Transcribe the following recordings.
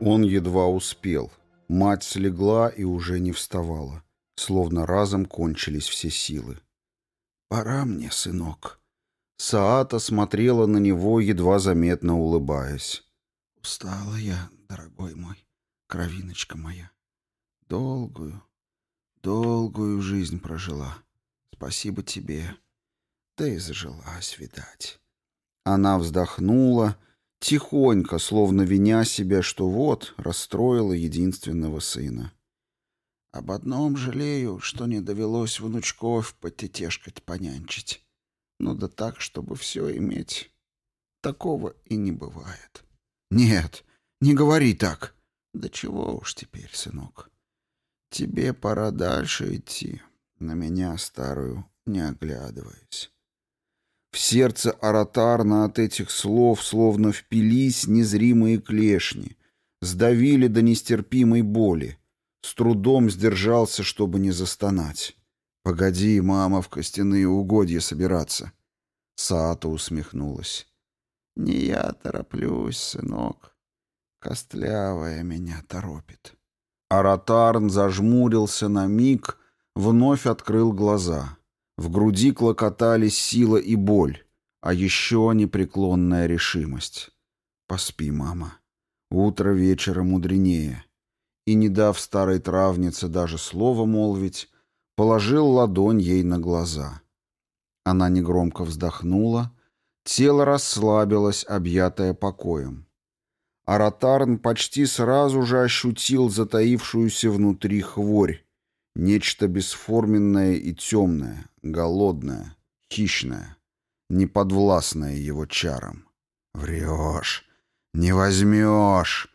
Он едва успел. Мать слегла и уже не вставала. Словно разом кончились все силы. «Пора мне, сынок». Саата смотрела на него, едва заметно улыбаясь. «Устала я, дорогой мой, кровиночка моя. Долгую, долгую жизнь прожила. Спасибо тебе. Да и зажилась, видать». Она вздохнула тихонько, словно виня себя, что вот, расстроила единственного сына. «Об одном жалею, что не довелось внучков потетешкать, понянчить. но да так, чтобы все иметь. Такого и не бывает». «Нет, не говори так». «Да чего уж теперь, сынок. Тебе пора дальше идти, на меня старую не оглядываясь. В сердце Аратарна от этих слов словно впились незримые клешни, сдавили до нестерпимой боли. С трудом сдержался, чтобы не застонать. «Погоди, мама, в костяные угодья собираться!» Саата усмехнулась. «Не я тороплюсь, сынок. Костлявая меня торопит». Аратарн зажмурился на миг, вновь открыл глаза — в груди клокотались сила и боль, а еще непреклонная решимость. «Поспи, мама. Утро вечера мудренее». И, не дав старой травнице даже слова молвить, положил ладонь ей на глаза. Она негромко вздохнула, тело расслабилось, объятое покоем. Аратарн почти сразу же ощутил затаившуюся внутри хворь, нечто бесформенное и темное, голодная, хищная, неподвластная его чарам. «Врешь! Не возьмешь!»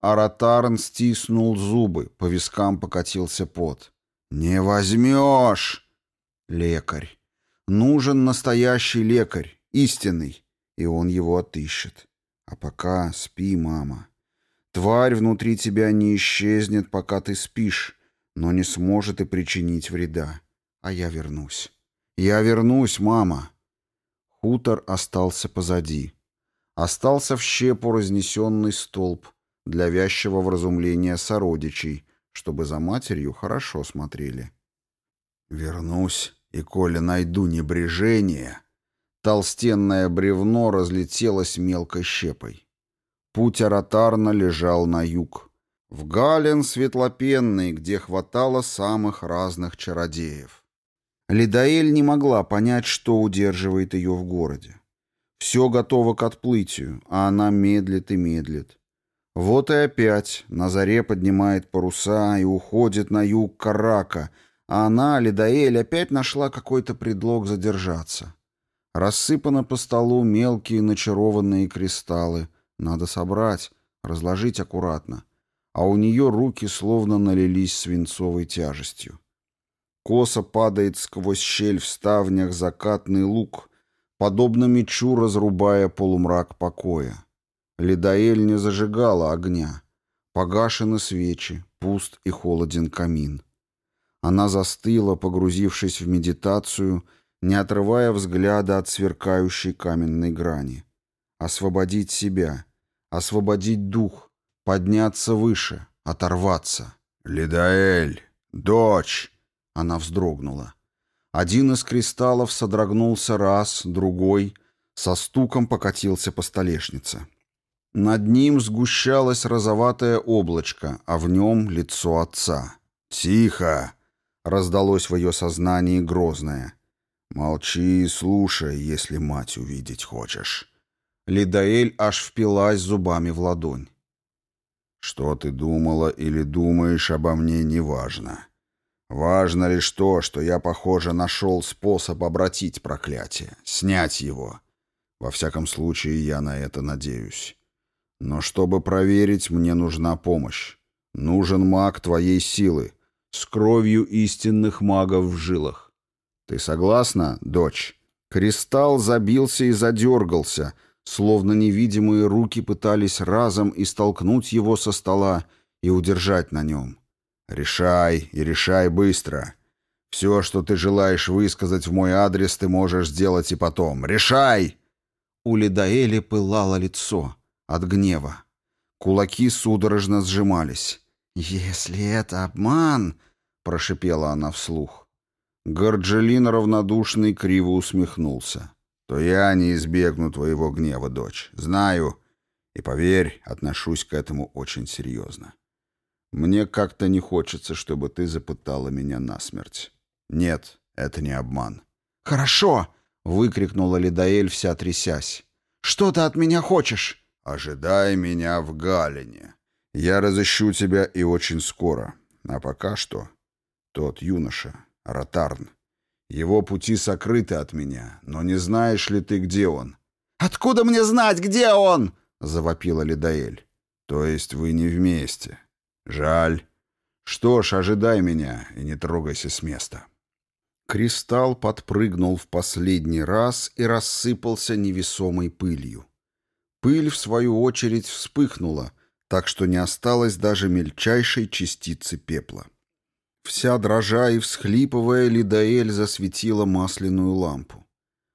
Аратарн стиснул зубы, по вискам покатился пот. «Не возьмешь!» «Лекарь! Нужен настоящий лекарь, истинный, и он его отыщет. А пока спи, мама. Тварь внутри тебя не исчезнет, пока ты спишь, но не сможет и причинить вреда. А я вернусь. «Я вернусь, мама!» Хутор остался позади. Остался в щепу разнесенный столб для вязчего вразумления сородичей, чтобы за матерью хорошо смотрели. «Вернусь, и коли найду небрежение...» Толстенное бревно разлетелось мелкой щепой. Путь Аратарна лежал на юг. В Гален светлопенный, где хватало самых разных чародеев. Лидаэль не могла понять, что удерживает ее в городе. Все готово к отплытию, а она медлит и медлит. Вот и опять на заре поднимает паруса и уходит на юг Карака, а она, Лидаэль, опять нашла какой-то предлог задержаться. Рассыпаны по столу мелкие начарованные кристаллы. Надо собрать, разложить аккуратно. А у нее руки словно налились свинцовой тяжестью. Косо падает сквозь щель в ставнях закатный лук, подобно мечу разрубая полумрак покоя. Ледоэль не зажигала огня. Погашены свечи, пуст и холоден камин. Она застыла, погрузившись в медитацию, не отрывая взгляда от сверкающей каменной грани. Освободить себя, освободить дух, подняться выше, оторваться. «Лидаэль, дочь!» Она вздрогнула. Один из кристаллов содрогнулся раз, другой, со стуком покатился по столешнице. Над ним сгущалось розоватое облачко, а в нем лицо отца. «Тихо!» — раздалось в ее сознании грозное. «Молчи и слушай, если мать увидеть хочешь». Лидаэль аж впилась зубами в ладонь. «Что ты думала или думаешь обо мне, неважно. Важно лишь то, что я, похоже, нашел способ обратить проклятие, снять его. Во всяком случае, я на это надеюсь. Но чтобы проверить, мне нужна помощь. Нужен маг твоей силы, с кровью истинных магов в жилах. Ты согласна, дочь? Кристалл забился и задергался, словно невидимые руки пытались разом истолкнуть его со стола и удержать на нем. — Решай и решай быстро. Все, что ты желаешь высказать в мой адрес, ты можешь сделать и потом. Решай!» У Лидаэли пылало лицо от гнева. Кулаки судорожно сжимались. «Если это обман...» — прошипела она вслух. Горджелин равнодушный криво усмехнулся. «То я не избегну твоего гнева, дочь. Знаю. И поверь, отношусь к этому очень серьезно». Мне как-то не хочется, чтобы ты запытала меня насмерть. Нет, это не обман. Хорошо, выкрикнула Лидаэль, вся трясясь. Что ты от меня хочешь? Ожидай меня в Галине. Я разыщу тебя и очень скоро. А пока что тот юноша, Ротарн. Его пути сокрыты от меня, но не знаешь ли ты, где он? Откуда мне знать, где он? завопила Лидаэль. То есть вы не вместе? «Жаль. Что ж, ожидай меня и не трогайся с места». Кристалл подпрыгнул в последний раз и рассыпался невесомой пылью. Пыль, в свою очередь, вспыхнула, так что не осталось даже мельчайшей частицы пепла. Вся дрожа и всхлипывая, Лидаэль засветила масляную лампу.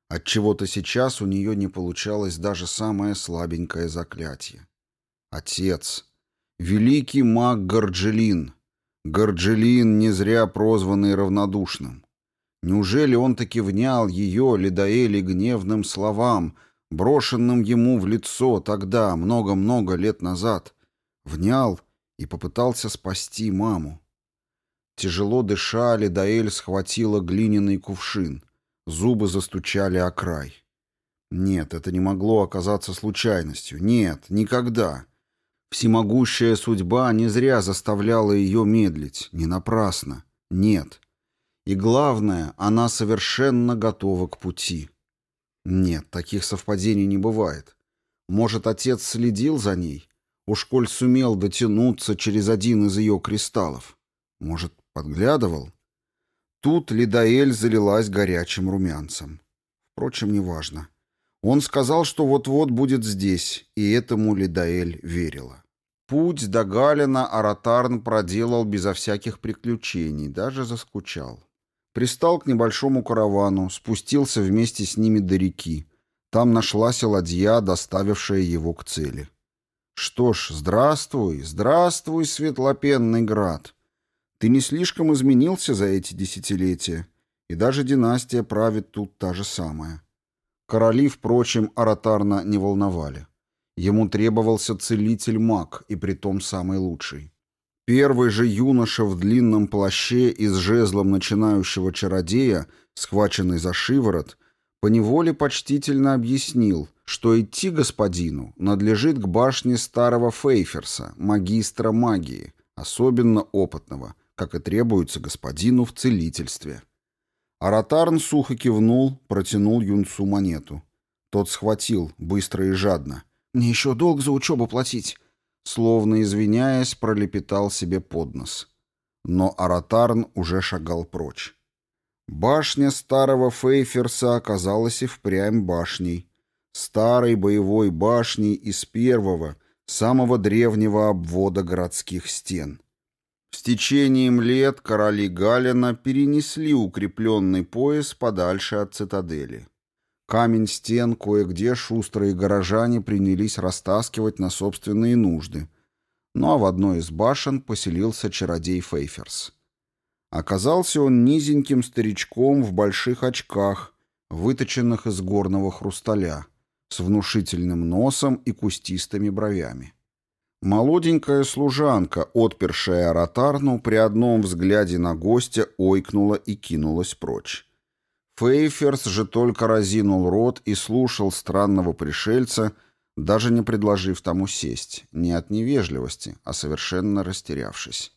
От чего то сейчас у нее не получалось даже самое слабенькое заклятие. «Отец!» Великий маг Горджелин. Горджелин, не зря прозванный равнодушным. Неужели он таки внял ее, Лидаэли, гневным словам, брошенным ему в лицо тогда, много-много лет назад? Внял и попытался спасти маму. Тяжело дыша, Лидаэль схватила глиняный кувшин. Зубы застучали о край. Нет, это не могло оказаться случайностью. Нет, никогда. Всемогущая судьба не зря заставляла ее медлить, не напрасно. Нет. И главное, она совершенно готова к пути. Нет, таких совпадений не бывает. Может, отец следил за ней? Уж коль сумел дотянуться через один из ее кристаллов. Может, подглядывал? Тут Лидаэль залилась горячим румянцем. Впрочем, неважно. Он сказал, что вот-вот будет здесь, и этому Лидаэль верила. Путь до Галина Аратарн проделал безо всяких приключений, даже заскучал. Пристал к небольшому каравану, спустился вместе с ними до реки. Там нашлась ладья, доставившая его к цели. Что ж, здравствуй, здравствуй, Светлопенный град. Ты не слишком изменился за эти десятилетия, и даже династия правит тут та же самая. Короли, впрочем, Аратарна не волновали. Ему требовался целитель-маг, и при том самый лучший. Первый же юноша в длинном плаще и с жезлом начинающего чародея, схваченный за шиворот, поневоле почтительно объяснил, что идти господину надлежит к башне старого Фейферса, магистра магии, особенно опытного, как и требуется господину в целительстве. Аратарн сухо кивнул, протянул Юнцу монету. Тот схватил, быстро и жадно. «Мне еще долг за учебу платить!» Словно извиняясь, пролепетал себе под нос. Но Аратарн уже шагал прочь. Башня старого Фейферса оказалась и впрямь башней. Старой боевой башней из первого, самого древнего обвода городских стен. С течением лет короли Галина перенесли укрепленный пояс подальше от цитадели. Камень стен кое-где шустрые горожане принялись растаскивать на собственные нужды. Ну а в одной из башен поселился чародей Фейферс. Оказался он низеньким старичком в больших очках, выточенных из горного хрусталя, с внушительным носом и кустистыми бровями. Молоденькая служанка, отпершая ротарну, при одном взгляде на гостя ойкнула и кинулась прочь. Фейферс же только разинул рот и слушал странного пришельца, даже не предложив тому сесть, не от невежливости, а совершенно растерявшись.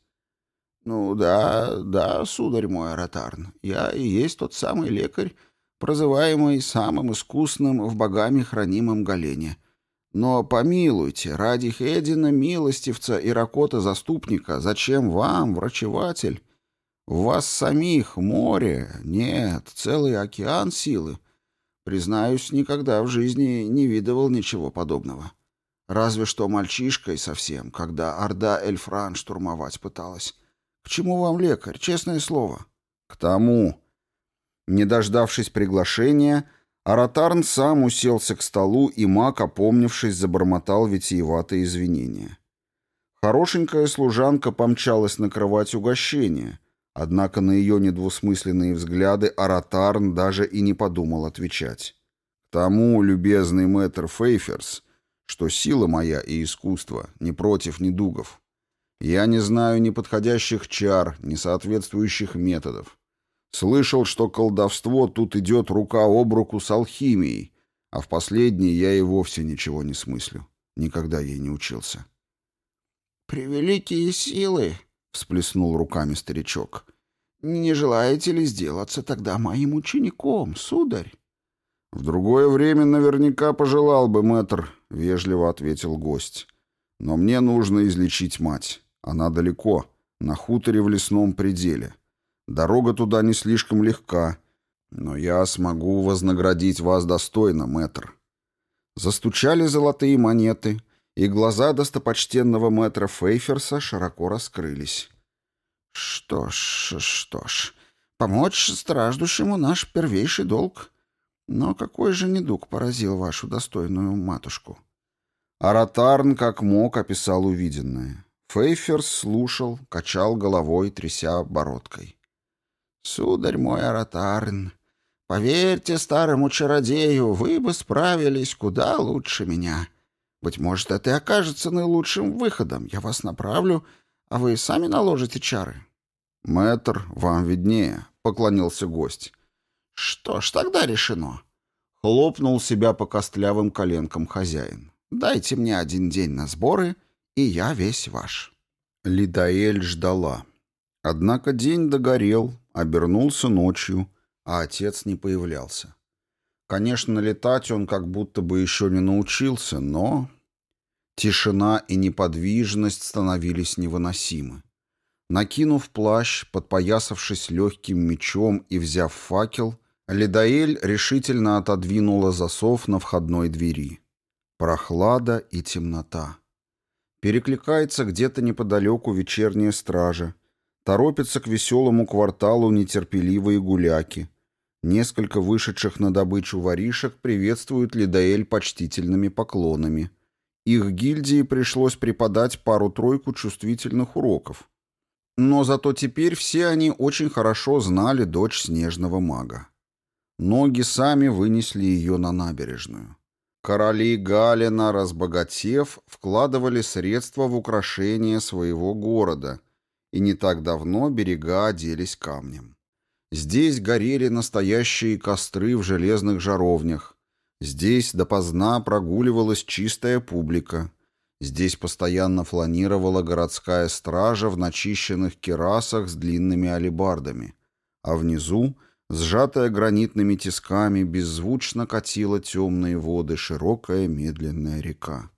«Ну да, да, сударь мой ротарн, я и есть тот самый лекарь, прозываемый самым искусным в богами хранимом Галене», но помилуйте, ради Хедина, милостивца и ракота-заступника, зачем вам, врачеватель? У вас самих море, нет, целый океан силы. Признаюсь, никогда в жизни не видывал ничего подобного. Разве что мальчишкой совсем, когда Орда Эльфран штурмовать пыталась. К чему вам лекарь, честное слово? К тому. Не дождавшись приглашения, Аратарн сам уселся к столу, и маг, опомнившись, забормотал витиеватые извинения. Хорошенькая служанка помчалась накрывать угощение, однако на ее недвусмысленные взгляды Аратарн даже и не подумал отвечать. К тому, любезный мэтр Фейферс, что сила моя и искусство не против недугов. Я не знаю ни подходящих чар, ни соответствующих методов. Слышал, что колдовство тут идет рука об руку с алхимией, а в последней я и вовсе ничего не смыслю. Никогда ей не учился. «Превеликие силы!» — всплеснул руками старичок. «Не желаете ли сделаться тогда моим учеником, сударь?» «В другое время наверняка пожелал бы, мэтр», — вежливо ответил гость. «Но мне нужно излечить мать. Она далеко, на хуторе в лесном пределе. Дорога туда не слишком легка, но я смогу вознаградить вас достойно, мэтр». Застучали золотые монеты, и глаза достопочтенного мэтра Фейферса широко раскрылись. «Что ж, что ж, помочь страждущему наш первейший долг. Но какой же недуг поразил вашу достойную матушку?» Аратарн как мог описал увиденное. Фейферс слушал, качал головой, тряся бородкой. «Сударь мой Аратарн, поверьте старому чародею, вы бы справились куда лучше меня. Быть может, это и окажется наилучшим выходом. Я вас направлю, а вы сами наложите чары». «Мэтр, вам виднее», — поклонился гость. «Что ж, тогда решено». Хлопнул себя по костлявым коленкам хозяин. «Дайте мне один день на сборы, и я весь ваш». Лидаэль ждала. Однако день догорел, Обернулся ночью, а отец не появлялся. Конечно, летать он как будто бы еще не научился, но... Тишина и неподвижность становились невыносимы. Накинув плащ, подпоясавшись легким мечом и взяв факел, Ледоэль решительно отодвинула засов на входной двери. Прохлада и темнота. Перекликается где-то неподалеку вечерняя стража, Торопятся к веселому кварталу нетерпеливые гуляки. Несколько вышедших на добычу воришек приветствуют Лидаэль почтительными поклонами. Их гильдии пришлось преподать пару-тройку чувствительных уроков. Но зато теперь все они очень хорошо знали дочь снежного мага. Ноги сами вынесли ее на набережную. Короли Галина, разбогатев, вкладывали средства в украшение своего города, и не так давно берега оделись камнем. Здесь горели настоящие костры в железных жаровнях. Здесь допоздна прогуливалась чистая публика. Здесь постоянно фланировала городская стража в начищенных керасах с длинными алебардами. А внизу, сжатая гранитными тисками, беззвучно катила темные воды широкая медленная река.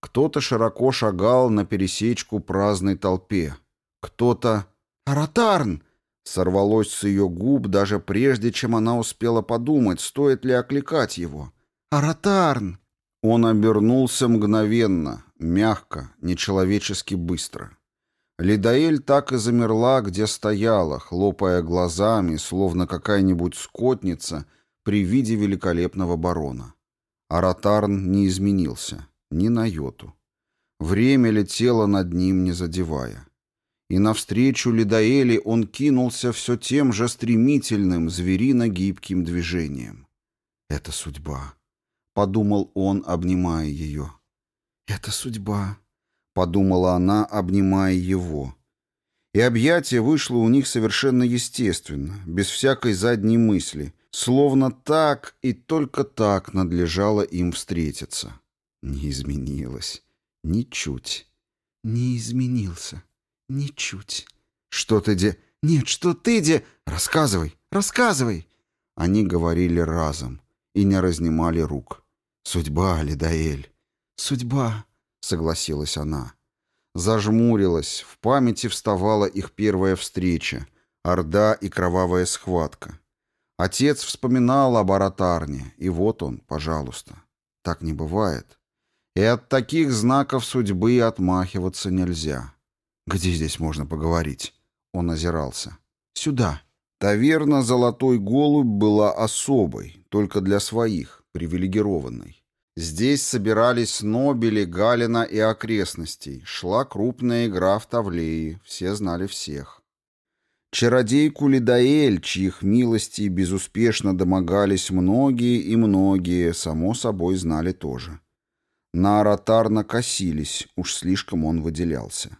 Кто-то широко шагал на пересечку праздной толпе, кто-то... «Аратарн!» Сорвалось с ее губ, даже прежде, чем она успела подумать, стоит ли окликать его. «Аратарн!» Он обернулся мгновенно, мягко, нечеловечески быстро. Лидаэль так и замерла, где стояла, хлопая глазами, словно какая-нибудь скотница при виде великолепного барона. Аратарн не изменился, ни на йоту. Время летело над ним, не задевая и навстречу Ледоэле он кинулся все тем же стремительным, зверино-гибким движением. «Это судьба», — подумал он, обнимая ее. «Это судьба», — подумала она, обнимая его. И объятие вышло у них совершенно естественно, без всякой задней мысли, словно так и только так надлежало им встретиться. Не изменилось. Ничуть. Не изменился. «Ничуть». «Что ты де...» «Нет, что ты де...» «Рассказывай, рассказывай». Они говорили разом и не разнимали рук. «Судьба, Лидаэль». «Судьба», — согласилась она. Зажмурилась, в памяти вставала их первая встреча, орда и кровавая схватка. Отец вспоминал об аратарне, и вот он, пожалуйста. Так не бывает. И от таких знаков судьбы отмахиваться нельзя. «Где здесь можно поговорить?» Он озирался. «Сюда». Таверна «Золотой голубь» была особой, только для своих, привилегированной. Здесь собирались нобели Галина и окрестностей, шла крупная игра в Тавлеи, все знали всех. Чародейку Лидаэль, чьих милости безуспешно домогались многие и многие, само собой знали тоже. На Аратарна косились, уж слишком он выделялся.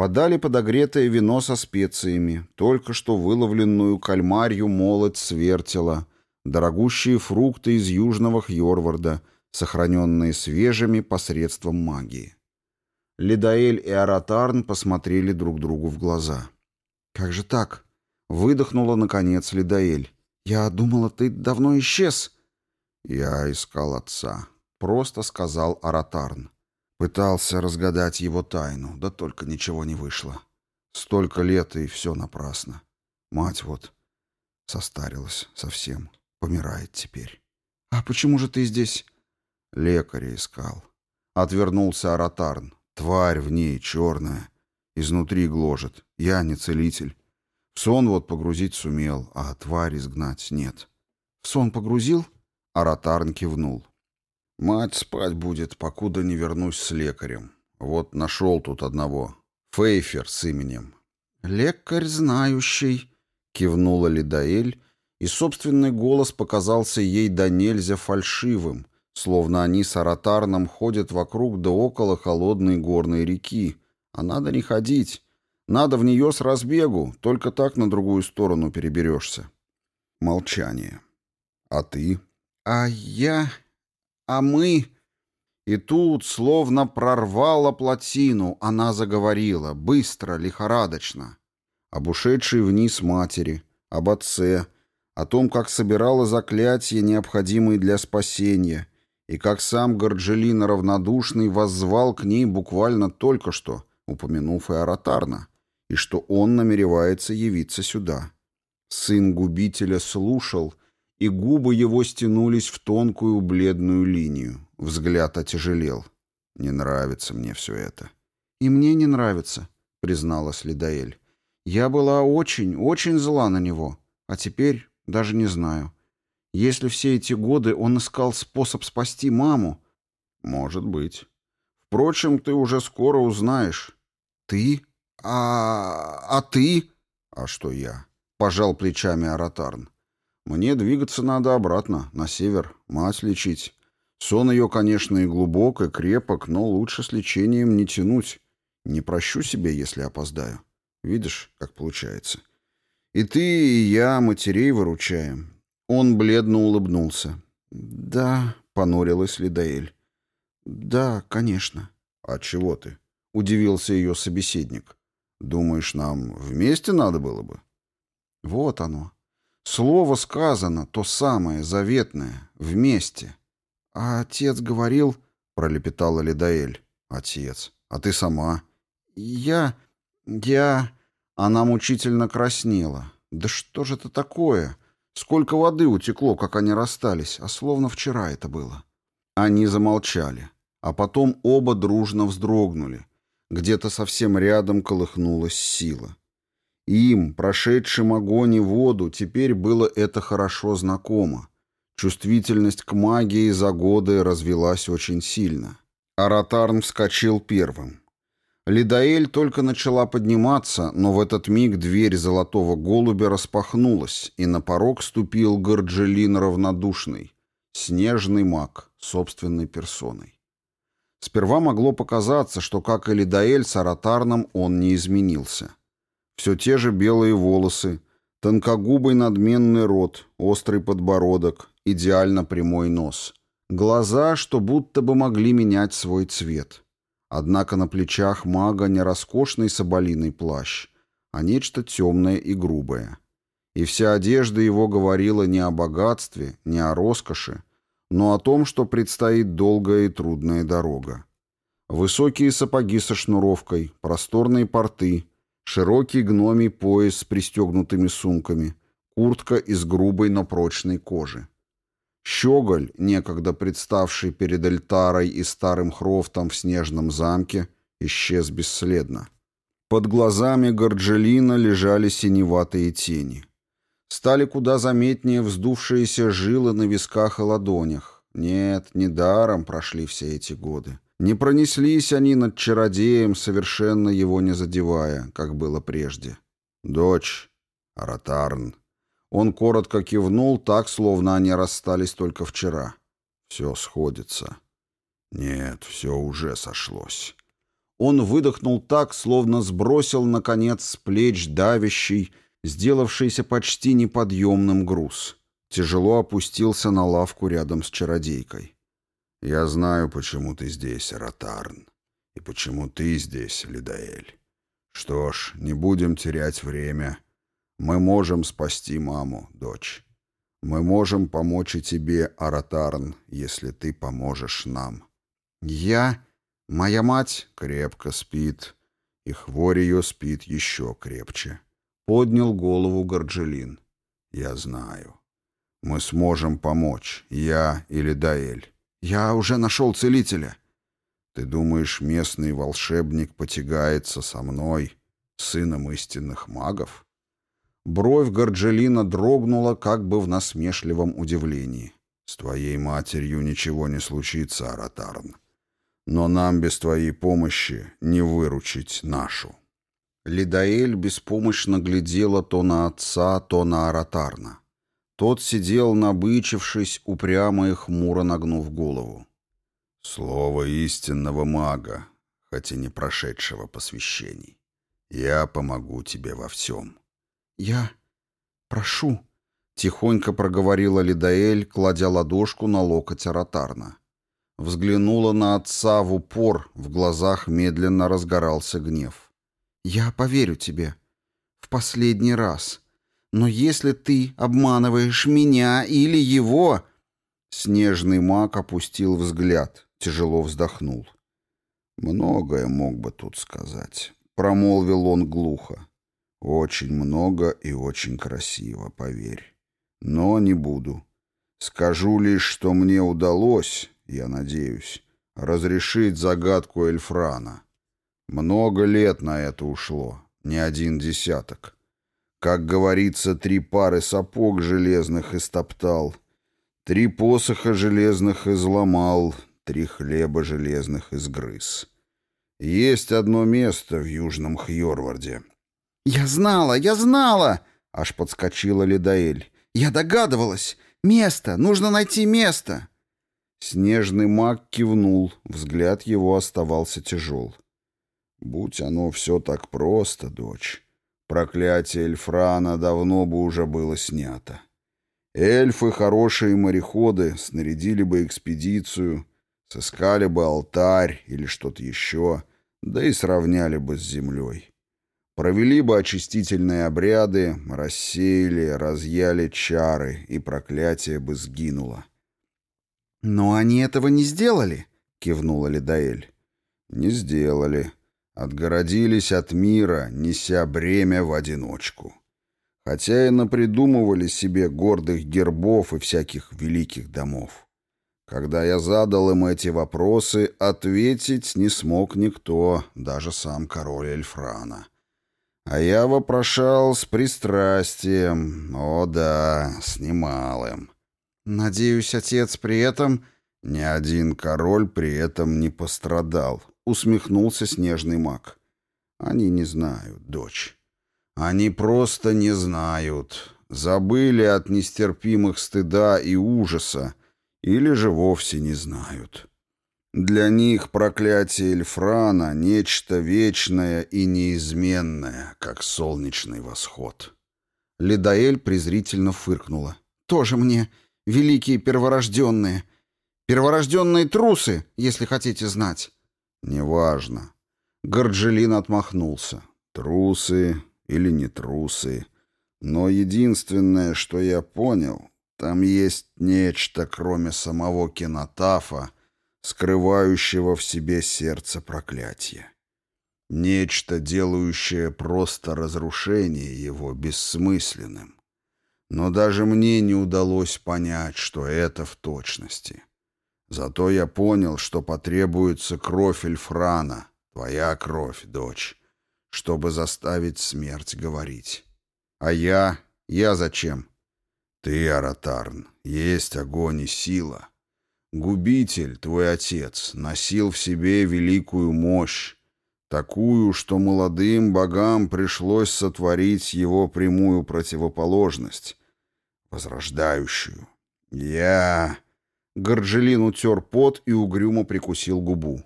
Подали подогретое вино со специями, только что выловленную кальмарью молоть с дорогущие фрукты из южного Хьорварда, сохраненные свежими посредством магии. Лидаэль и Аратарн посмотрели друг другу в глаза. «Как же так?» — выдохнула, наконец, Лидаэль. «Я думала, ты давно исчез». «Я искал отца», — просто сказал Аратарн. Пытался разгадать его тайну, да только ничего не вышло. Столько лет, и все напрасно. Мать вот состарилась совсем, помирает теперь. «А почему же ты здесь?» Лекаря искал. Отвернулся Аратарн. Тварь в ней черная. Изнутри гложет. Я не целитель. В сон вот погрузить сумел, а тварь изгнать нет. «В сон погрузил?» Аратарн кивнул. Мать спать будет, покуда не вернусь с лекарем. Вот нашел тут одного. Фейфер с именем. «Лекарь знающий», — кивнула Лидаэль, и собственный голос показался ей до нельзя фальшивым, словно они с Аратарном ходят вокруг да около холодной горной реки. А надо не ходить. Надо в нее с разбегу, только так на другую сторону переберешься. Молчание. «А ты?» «А я...» А мы... И тут, словно прорвала плотину, она заговорила, быстро, лихорадочно. Об ушедшей вниз матери, об отце, о том, как собирала заклятия, необходимые для спасения, и как сам Горджелин равнодушный воззвал к ней буквально только что, упомянув и Аратарна, и что он намеревается явиться сюда. Сын губителя слушал и губы его стянулись в тонкую бледную линию. Взгляд отяжелел. «Не нравится мне все это». «И мне не нравится», — призналась Лидаэль. «Я была очень, очень зла на него. А теперь даже не знаю. Если все эти годы он искал способ спасти маму...» «Может быть. Впрочем, ты уже скоро узнаешь». «Ты? А... а ты?» «А что я?» — пожал плечами Аратарн. Мне двигаться надо обратно, на север, мать лечить. Сон ее, конечно, и глубок, и крепок, но лучше с лечением не тянуть. Не прощу себе, если опоздаю. Видишь, как получается. И ты, и я матерей выручаем. Он бледно улыбнулся. Да, понурилась Лидаэль. Да, конечно. А чего ты? Удивился ее собеседник. Думаешь, нам вместе надо было бы? Вот оно, Слово сказано, то самое, заветное, вместе. — А отец говорил... — пролепетала Лидаэль. — Отец. А ты сама? — Я... я... Она мучительно краснела. «Да что же это такое? Сколько воды утекло, как они расстались, а словно вчера это было». Они замолчали, а потом оба дружно вздрогнули. Где-то совсем рядом колыхнулась сила. Им, прошедшим огонь и воду, теперь было это хорошо знакомо. Чувствительность к магии за годы развелась очень сильно. Аратарн вскочил первым. Лидаэль только начала подниматься, но в этот миг дверь золотого голубя распахнулась, и на порог ступил Горджелин равнодушный, снежный маг, собственной персоной. Сперва могло показаться, что, как и Лидаэль, с Аратарном он не изменился. Все те же белые волосы, тонкогубый надменный рот, острый подбородок, идеально прямой нос. Глаза, что будто бы могли менять свой цвет. Однако на плечах мага не роскошный соболиный плащ, а нечто темное и грубое. И вся одежда его говорила не о богатстве, не о роскоши, но о том, что предстоит долгая и трудная дорога. Высокие сапоги со шнуровкой, просторные порты, Широкий гномий пояс с пристегнутыми сумками, куртка из грубой, но прочной кожи. Щеголь, некогда представший перед Эльтарой и старым Хрофтом в снежном замке, исчез бесследно. Под глазами Горджелина лежали синеватые тени. Стали куда заметнее вздувшиеся жилы на висках и ладонях. Нет, недаром прошли все эти годы. Не пронеслись они над чародеем, совершенно его не задевая, как было прежде. «Дочь, Ротарн. Он коротко кивнул, так, словно они расстались только вчера. «Все сходится». «Нет, все уже сошлось». Он выдохнул так, словно сбросил, наконец, с плеч давящий, сделавшийся почти неподъемным груз. Тяжело опустился на лавку рядом с чародейкой. Я знаю, почему ты здесь, Ротарн, и почему ты здесь, Лидаэль. Что ж, не будем терять время. Мы можем спасти маму, дочь. Мы можем помочь и тебе, Аратарн, если ты поможешь нам. Я... Моя мать крепко спит, и хворь ее спит еще крепче. Поднял голову Горджелин. Я знаю. Мы сможем помочь, я или Даэль. Я уже нашел целителя. Ты думаешь, местный волшебник потягается со мной, сыном истинных магов? Бровь Горджелина дрогнула, как бы в насмешливом удивлении. С твоей матерью ничего не случится, Аратарн. Но нам без твоей помощи не выручить нашу. Лидаэль беспомощно глядела то на отца, то на Аратарна. Тот сидел, набычившись, упрямо и хмуро нагнув голову. «Слово истинного мага, хотя не прошедшего посвящений. Я помогу тебе во всем». «Я прошу», — тихонько проговорила Лидаэль, кладя ладошку на локоть Аратарна. Взглянула на отца в упор, в глазах медленно разгорался гнев. «Я поверю тебе. В последний раз. Но если ты обманываешь меня или его...» Снежный маг опустил взгляд, тяжело вздохнул. «Многое мог бы тут сказать», — промолвил он глухо. «Очень много и очень красиво, поверь. Но не буду. Скажу лишь, что мне удалось, я надеюсь, разрешить загадку Эльфрана. Много лет на это ушло, не один десяток. Как говорится, три пары сапог железных истоптал, три посоха железных изломал, три хлеба железных изгрыз. Есть одно место в Южном Хьорварде. «Я знала, я знала!» — аж подскочила Лидаэль. «Я догадывалась! Место! Нужно найти место!» Снежный маг кивнул, взгляд его оставался тяжел. «Будь оно все так просто, дочь!» Проклятие Эльфрана давно бы уже было снято. Эльфы, хорошие мореходы, снарядили бы экспедицию, сыскали бы алтарь или что-то еще, да и сравняли бы с землей. Провели бы очистительные обряды, рассеяли, разъяли чары, и проклятие бы сгинуло. «Но они этого не сделали», — кивнула Лидаэль. «Не сделали», Отгородились от мира, неся бремя в одиночку. Хотя и напридумывали себе гордых гербов и всяких великих домов. Когда я задал им эти вопросы, ответить не смог никто, даже сам король Эльфрана. А я вопрошал с пристрастием, о да, с немалым. Надеюсь, отец при этом... Ни один король при этом не пострадал, усмехнулся снежный маг. Они не знают, дочь. Они просто не знают. Забыли от нестерпимых стыда и ужаса, или же вовсе не знают. Для них проклятие Эльфрана — нечто вечное и неизменное, как солнечный восход. Ледаэль презрительно фыркнула. «Тоже мне, великие перворожденные! Перворожденные трусы, если хотите знать! «Неважно». Горджелин отмахнулся. «Трусы или не трусы. Но единственное, что я понял, там есть нечто, кроме самого кинотафа, скрывающего в себе сердце проклятия. Нечто, делающее просто разрушение его бессмысленным. Но даже мне не удалось понять, что это в точности. Зато я понял, что потребуется кровь Эльфрана, твоя кровь, дочь, чтобы заставить смерть говорить. А я? Я зачем? Ты, Аратарн, есть огонь и сила. Губитель, твой отец, носил в себе великую мощь, такую, что молодым богам пришлось сотворить его прямую противоположность, возрождающую. Я... Горджелин утер пот и угрюмо прикусил губу.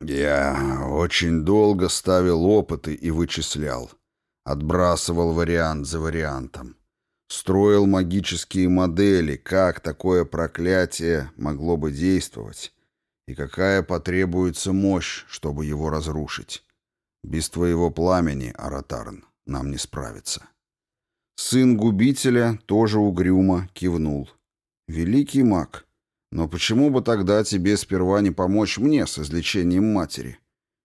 «Я очень долго ставил опыты и вычислял. Отбрасывал вариант за вариантом. Строил магические модели, как такое проклятие могло бы действовать и какая потребуется мощь, чтобы его разрушить. Без твоего пламени, Аратарн, нам не справиться». Сын губителя тоже угрюмо кивнул. «Великий маг, но почему бы тогда тебе сперва не помочь мне с излечением матери?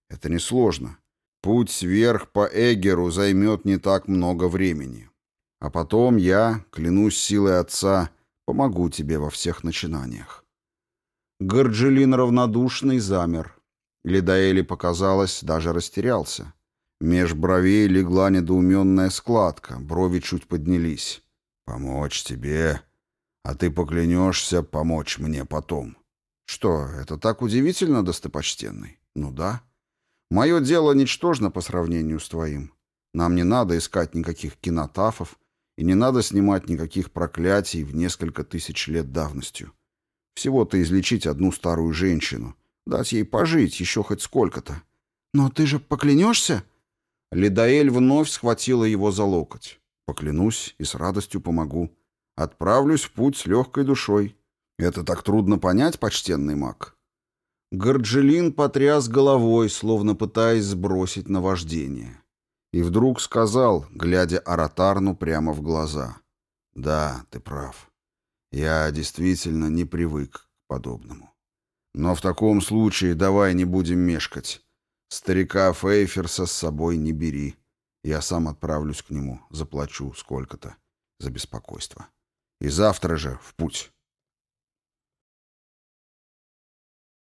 Это несложно. Путь вверх по Эгеру займет не так много времени. А потом я, клянусь силой отца, помогу тебе во всех начинаниях». Горджелин равнодушный замер. Лидаэли показалось, даже растерялся. Меж бровей легла недоуменная складка, брови чуть поднялись. «Помочь тебе? а ты поклянешься помочь мне потом. Что, это так удивительно, достопочтенный? Ну да. Мое дело ничтожно по сравнению с твоим. Нам не надо искать никаких кинотафов и не надо снимать никаких проклятий в несколько тысяч лет давностью. Всего-то излечить одну старую женщину, дать ей пожить еще хоть сколько-то. Но ты же поклянешься? Лидаэль вновь схватила его за локоть. Поклянусь и с радостью помогу. Отправлюсь в путь с легкой душой. Это так трудно понять, почтенный маг. Горджелин потряс головой, словно пытаясь сбросить наваждение. И вдруг сказал, глядя Аратарну прямо в глаза. «Да, ты прав. Я действительно не привык к подобному. Но в таком случае давай не будем мешкать. Старика Фейферса с собой не бери. Я сам отправлюсь к нему, заплачу сколько-то за беспокойство». И завтра же в путь.